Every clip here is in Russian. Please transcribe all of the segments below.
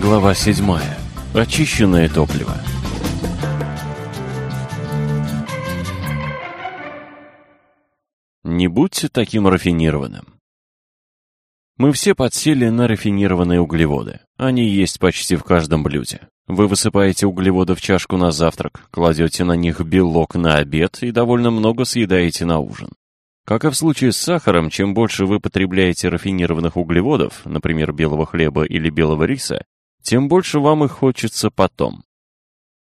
Глава 7. Очищенное топливо. Не будьте таким рафинированным. Мы все подсели на рафинированные углеводы. Они есть почти в каждом блюде. Вы высыпаете углеводы в чашку на завтрак, кладете на них белок на обед и довольно много съедаете на ужин. Как и в случае с сахаром, чем больше вы потребляете рафинированных углеводов, например, белого хлеба или белого риса, тем больше вам их хочется потом.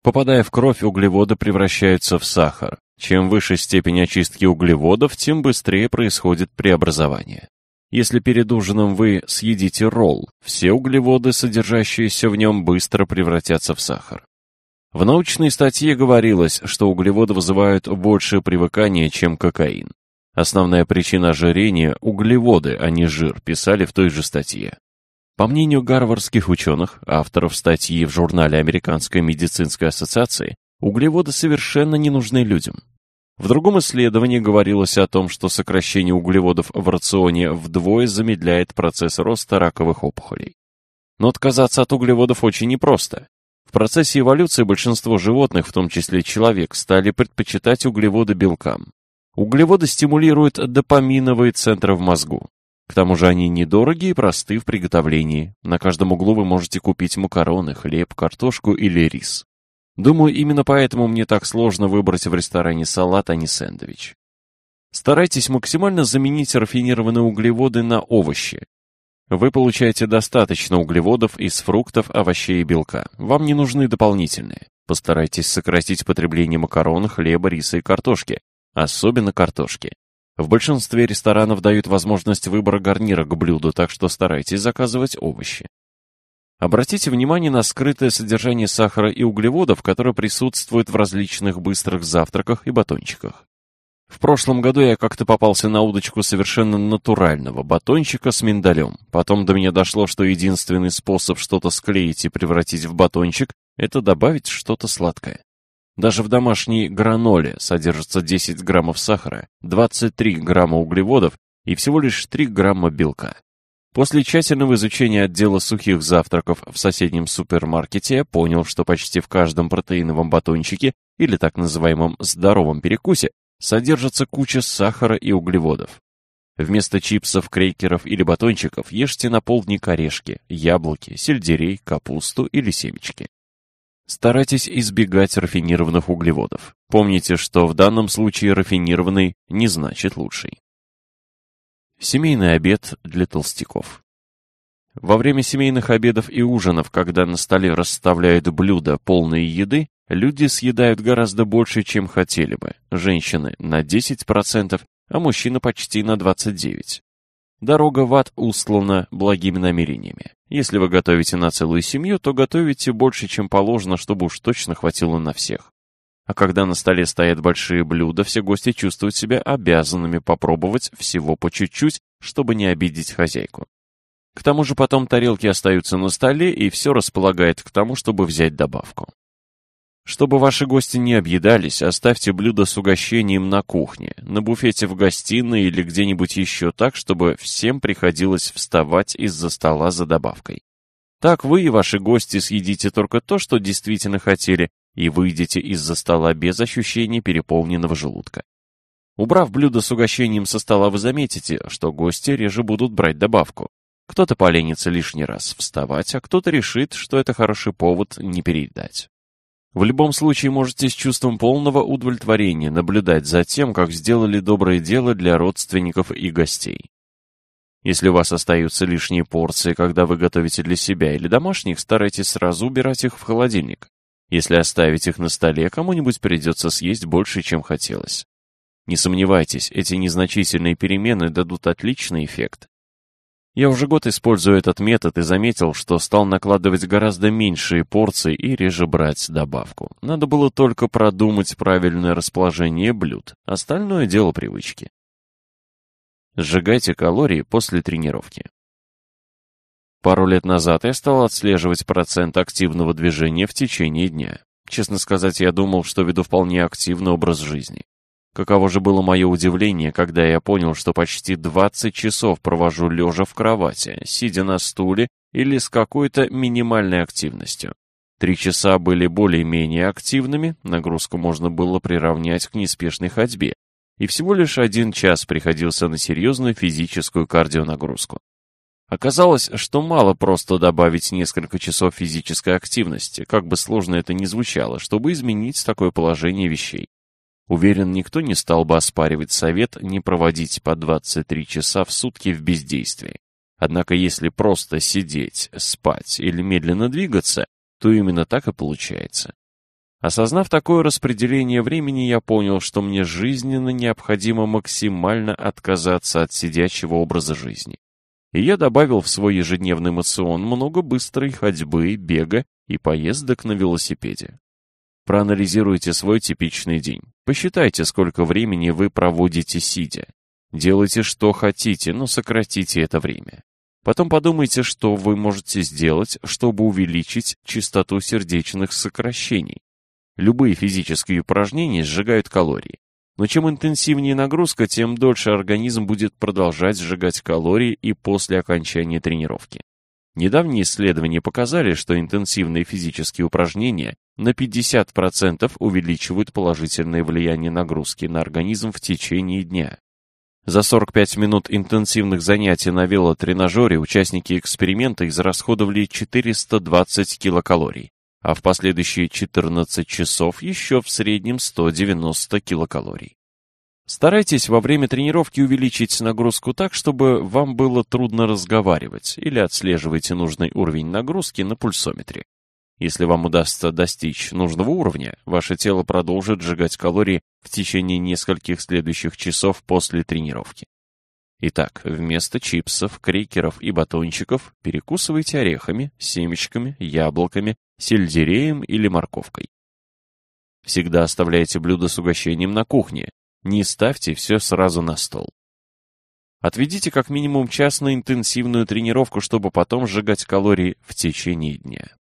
Попадая в кровь, углеводы превращаются в сахар. Чем выше степень очистки углеводов, тем быстрее происходит преобразование. Если перед ужином вы съедите ролл, все углеводы, содержащиеся в нем, быстро превратятся в сахар. В научной статье говорилось, что углеводы вызывают большее привыкание, чем кокаин. Основная причина ожирения – углеводы, а не жир, писали в той же статье. По мнению гарвардских ученых, авторов статьи в журнале Американской медицинской ассоциации, углеводы совершенно не нужны людям. В другом исследовании говорилось о том, что сокращение углеводов в рационе вдвое замедляет процесс роста раковых опухолей. Но отказаться от углеводов очень непросто. В процессе эволюции большинство животных, в том числе человек, стали предпочитать углеводы белкам. Углеводы стимулируют допаминовые центры в мозгу. К тому же они недорогие и просты в приготовлении. На каждом углу вы можете купить макароны, хлеб, картошку или рис. Думаю, именно поэтому мне так сложно выбрать в ресторане салат, а не сэндвич. Старайтесь максимально заменить рафинированные углеводы на овощи. Вы получаете достаточно углеводов из фруктов, овощей и белка. Вам не нужны дополнительные. Постарайтесь сократить потребление макарон, хлеба, риса и картошки. Особенно картошки. В большинстве ресторанов дают возможность выбора гарнира к блюду, так что старайтесь заказывать овощи. Обратите внимание на скрытое содержание сахара и углеводов, которое присутствует в различных быстрых завтраках и батончиках. В прошлом году я как-то попался на удочку совершенно натурального батончика с миндалем. Потом до меня дошло, что единственный способ что-то склеить и превратить в батончик – это добавить что-то сладкое. Даже в домашней граноле содержится 10 граммов сахара, 23 грамма углеводов и всего лишь 3 грамма белка. После тщательного изучения отдела сухих завтраков в соседнем супермаркете я понял, что почти в каждом протеиновом батончике или так называемом здоровом перекусе содержится куча сахара и углеводов. Вместо чипсов, крекеров или батончиков ешьте на полдник орешки, яблоки, сельдерей, капусту или семечки. Старайтесь избегать рафинированных углеводов. Помните, что в данном случае рафинированный не значит лучший. Семейный обед для толстяков. Во время семейных обедов и ужинов, когда на столе расставляют блюда, полные еды, люди съедают гораздо больше, чем хотели бы. Женщины на 10%, а мужчины почти на 29%. Дорога в ад услана благими намерениями. Если вы готовите на целую семью, то готовите больше, чем положено, чтобы уж точно хватило на всех. А когда на столе стоят большие блюда, все гости чувствуют себя обязанными попробовать всего по чуть-чуть, чтобы не обидеть хозяйку. К тому же потом тарелки остаются на столе, и все располагает к тому, чтобы взять добавку. Чтобы ваши гости не объедались, оставьте блюдо с угощением на кухне, на буфете в гостиной или где-нибудь еще так, чтобы всем приходилось вставать из-за стола за добавкой. Так вы и ваши гости съедите только то, что действительно хотели, и выйдете из-за стола без ощущения переполненного желудка. Убрав блюдо с угощением со стола, вы заметите, что гости реже будут брать добавку. Кто-то поленится лишний раз вставать, а кто-то решит, что это хороший повод не передать. В любом случае можете с чувством полного удовлетворения наблюдать за тем, как сделали доброе дело для родственников и гостей. Если у вас остаются лишние порции, когда вы готовите для себя или домашних, старайтесь сразу убирать их в холодильник. Если оставить их на столе, кому-нибудь придется съесть больше, чем хотелось. Не сомневайтесь, эти незначительные перемены дадут отличный эффект. Я уже год использую этот метод и заметил, что стал накладывать гораздо меньшие порции и реже брать добавку. Надо было только продумать правильное расположение блюд. Остальное дело привычки. Сжигайте калории после тренировки. Пару лет назад я стал отслеживать процент активного движения в течение дня. Честно сказать, я думал, что веду вполне активный образ жизни. Каково же было мое удивление, когда я понял, что почти 20 часов провожу лежа в кровати, сидя на стуле или с какой-то минимальной активностью. Три часа были более-менее активными, нагрузку можно было приравнять к неспешной ходьбе, и всего лишь один час приходился на серьезную физическую кардионагрузку. Оказалось, что мало просто добавить несколько часов физической активности, как бы сложно это ни звучало, чтобы изменить такое положение вещей. Уверен, никто не стал бы оспаривать совет не проводить по 23 часа в сутки в бездействии. Однако если просто сидеть, спать или медленно двигаться, то именно так и получается. Осознав такое распределение времени, я понял, что мне жизненно необходимо максимально отказаться от сидячего образа жизни и я добавил в свой ежедневный мацион много быстрой ходьбы, бега и поездок на велосипеде. Проанализируйте свой типичный день. Посчитайте, сколько времени вы проводите сидя. Делайте, что хотите, но сократите это время. Потом подумайте, что вы можете сделать, чтобы увеличить частоту сердечных сокращений. Любые физические упражнения сжигают калории. Но чем интенсивнее нагрузка, тем дольше организм будет продолжать сжигать калории и после окончания тренировки. Недавние исследования показали, что интенсивные физические упражнения на 50% увеличивают положительное влияние нагрузки на организм в течение дня. За 45 минут интенсивных занятий на велотренажере участники эксперимента израсходовали 420 килокалорий, а в последующие 14 часов еще в среднем 190 килокалорий. Старайтесь во время тренировки увеличить нагрузку так, чтобы вам было трудно разговаривать, или отслеживайте нужный уровень нагрузки на пульсометре. Если вам удастся достичь нужного уровня, ваше тело продолжит сжигать калории в течение нескольких следующих часов после тренировки. Итак, вместо чипсов, крекеров и батончиков перекусывайте орехами, семечками, яблоками, сельдереем или морковкой. Всегда оставляйте блюдо с угощением на кухне, не ставьте все сразу на стол. Отведите как минимум час на интенсивную тренировку, чтобы потом сжигать калории в течение дня.